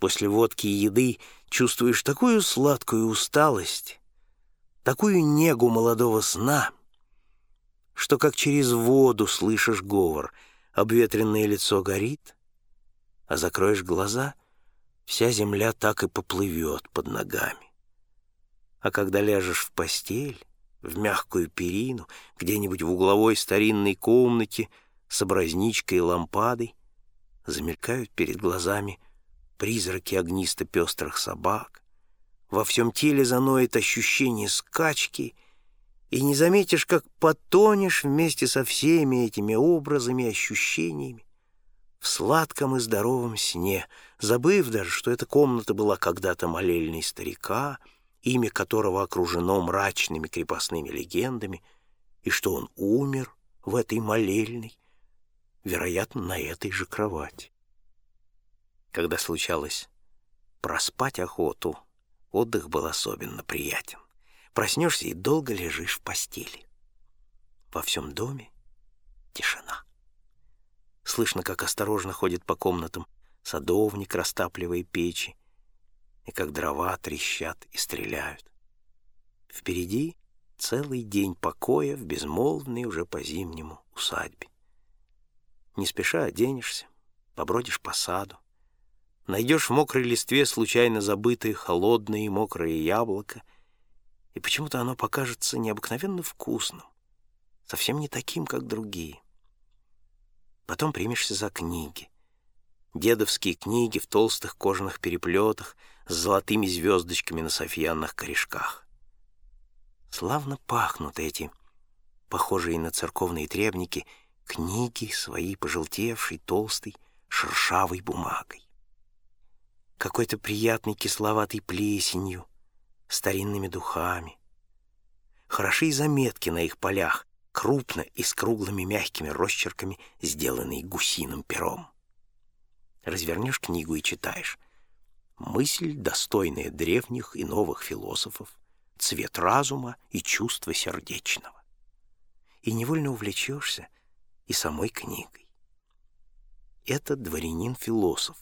После водки и еды чувствуешь такую сладкую усталость, такую негу молодого сна, что как через воду слышишь говор, обветренное лицо горит, а закроешь глаза, вся земля так и поплывет под ногами. А когда ляжешь в постель, в мягкую перину, где-нибудь в угловой старинной комнате с образничкой и лампадой, замелькают перед глазами призраки огнисто-пестрых собак, во всем теле заноет ощущение скачки, и не заметишь, как потонешь вместе со всеми этими образами, ощущениями в сладком и здоровом сне, забыв даже, что эта комната была когда-то молельной старика, имя которого окружено мрачными крепостными легендами, и что он умер в этой молельной, вероятно, на этой же кровати. Когда случалось проспать охоту, отдых был особенно приятен. Проснешься и долго лежишь в постели. Во всем доме тишина. Слышно, как осторожно ходит по комнатам садовник, растапливая печи, и как дрова трещат и стреляют. Впереди целый день покоя в безмолвной уже по-зимнему усадьбе. Не спеша оденешься, побродишь по саду, Найдешь в мокрой листве случайно забытое холодное и мокрое яблоко, и почему-то оно покажется необыкновенно вкусным, совсем не таким, как другие. Потом примешься за книги. Дедовские книги в толстых кожаных переплетах с золотыми звездочками на софьянных корешках. Славно пахнут эти, похожие на церковные требники, книги своей пожелтевшей, толстой, шершавой бумагой какой-то приятной кисловатой плесенью, старинными духами. Хороши и заметки на их полях, крупно и с круглыми мягкими росчерками, сделанные гусиным пером. Развернешь книгу и читаешь. Мысль, достойная древних и новых философов, цвет разума и чувства сердечного. И невольно увлечешься и самой книгой. Это дворянин-философ,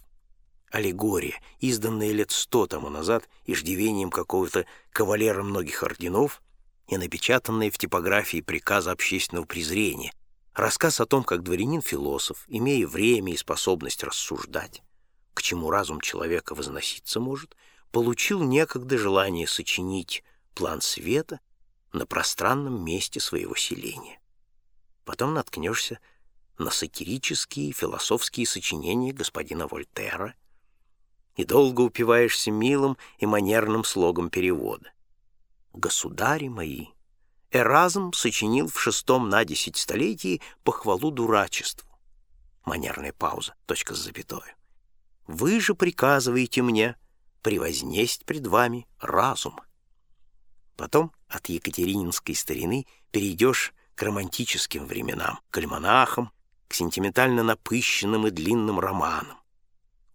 аллегория, изданная лет сто тому назад иждивением какого-то кавалера многих орденов и напечатанная в типографии приказа общественного презрения, рассказ о том, как дворянин-философ, имея время и способность рассуждать, к чему разум человека возноситься может, получил некогда желание сочинить план света на пространном месте своего селения. Потом наткнешься на сатирические философские сочинения господина Вольтера — и долго упиваешься милым и манерным слогом перевода. «Государи мои!» Эразм сочинил в шестом на десять столетии похвалу дурачеству. Манерная пауза, точка с запятой. «Вы же приказываете мне превознесть пред вами разум». Потом от екатерининской старины перейдешь к романтическим временам, к альманахам, к сентиментально напыщенным и длинным романам.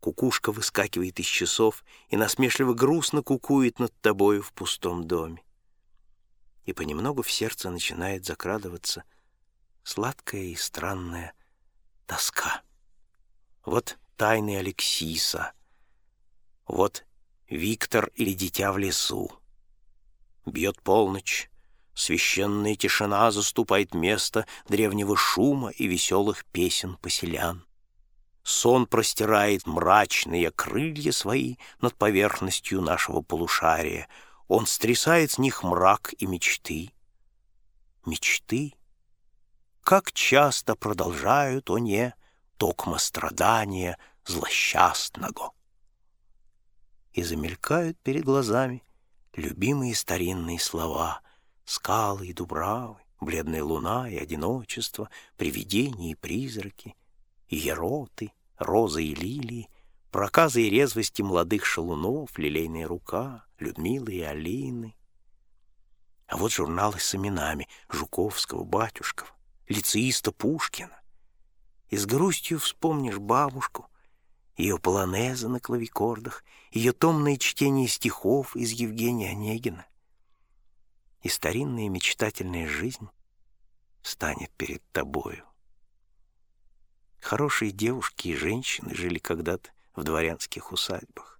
Кукушка выскакивает из часов и насмешливо грустно кукует над тобою в пустом доме. И понемногу в сердце начинает закрадываться сладкая и странная тоска. Вот тайны Алексиса, вот Виктор или дитя в лесу. Бьет полночь, священная тишина заступает место древнего шума и веселых песен поселян. Сон простирает мрачные крылья свои над поверхностью нашего полушария. Он стрясает с них мрак и мечты. Мечты? Как часто продолжают они токмо страдания злосчастного. И замелькают перед глазами любимые старинные слова скалы и дубравы, бледная луна и одиночество, привидения и призраки — ероты, розы и лилии, проказы и резвости молодых шалунов, лилейная рука, Людмилы и Алины. А вот журналы с именами Жуковского, Батюшкова, лицеиста Пушкина. И с грустью вспомнишь бабушку, ее полонеза на клавикордах, ее томное чтение стихов из Евгения Онегина. И старинная мечтательная жизнь станет перед тобою. Хорошие девушки и женщины жили когда-то в дворянских усадьбах.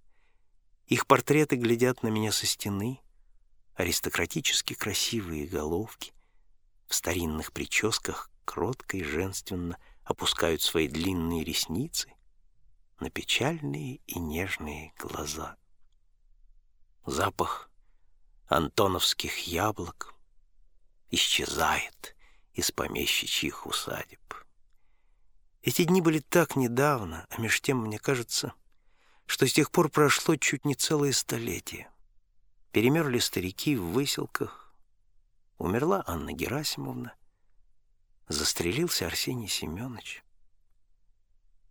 Их портреты глядят на меня со стены, аристократически красивые головки в старинных прическах кротко и женственно опускают свои длинные ресницы на печальные и нежные глаза. Запах антоновских яблок исчезает из помещичьих усадеб. Эти дни были так недавно, а меж тем, мне кажется, что с тех пор прошло чуть не целое столетие. Перемерли старики в выселках, умерла Анна Герасимовна, застрелился Арсений Семенович.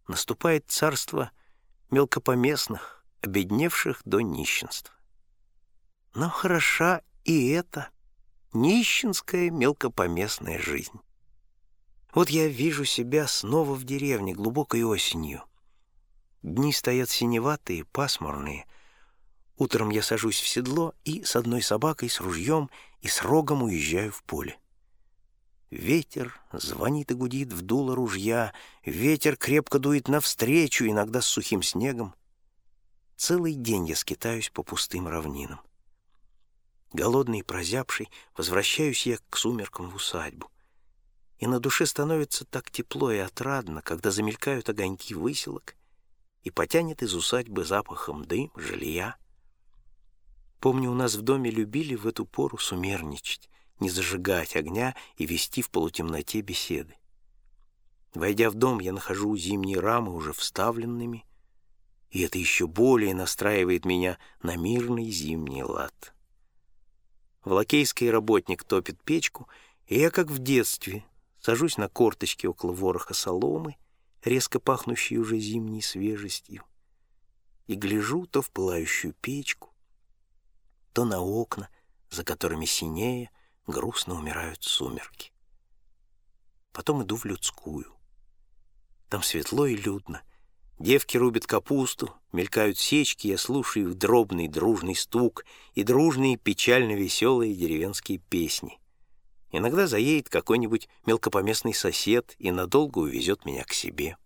Наступает царство мелкопоместных, обедневших до нищенства. Но хороша и эта нищенская мелкопоместная жизнь. Вот я вижу себя снова в деревне глубокой осенью. Дни стоят синеватые, пасмурные. Утром я сажусь в седло и с одной собакой, с ружьем и с рогом уезжаю в поле. Ветер звонит и гудит в дуло ружья, ветер крепко дует навстречу, иногда с сухим снегом. Целый день я скитаюсь по пустым равнинам. Голодный и прозябший, возвращаюсь я к сумеркам в усадьбу. И на душе становится так тепло и отрадно, когда замелькают огоньки выселок и потянет из усадьбы запахом дым, жилья. Помню, у нас в доме любили в эту пору сумерничать, не зажигать огня и вести в полутемноте беседы. Войдя в дом, я нахожу зимние рамы уже вставленными, и это еще более настраивает меня на мирный зимний лад. В лакейской работник топит печку, и я, как в детстве, сажусь на корточки около вороха соломы, резко пахнущей уже зимней свежестью, и гляжу то в пылающую печку, то на окна, за которыми синее, грустно умирают сумерки. Потом иду в людскую. Там светло и людно — Девки рубят капусту, мелькают сечки, я слушаю их дробный дружный стук и дружные печально-веселые деревенские песни. Иногда заедет какой-нибудь мелкопоместный сосед и надолго увезет меня к себе.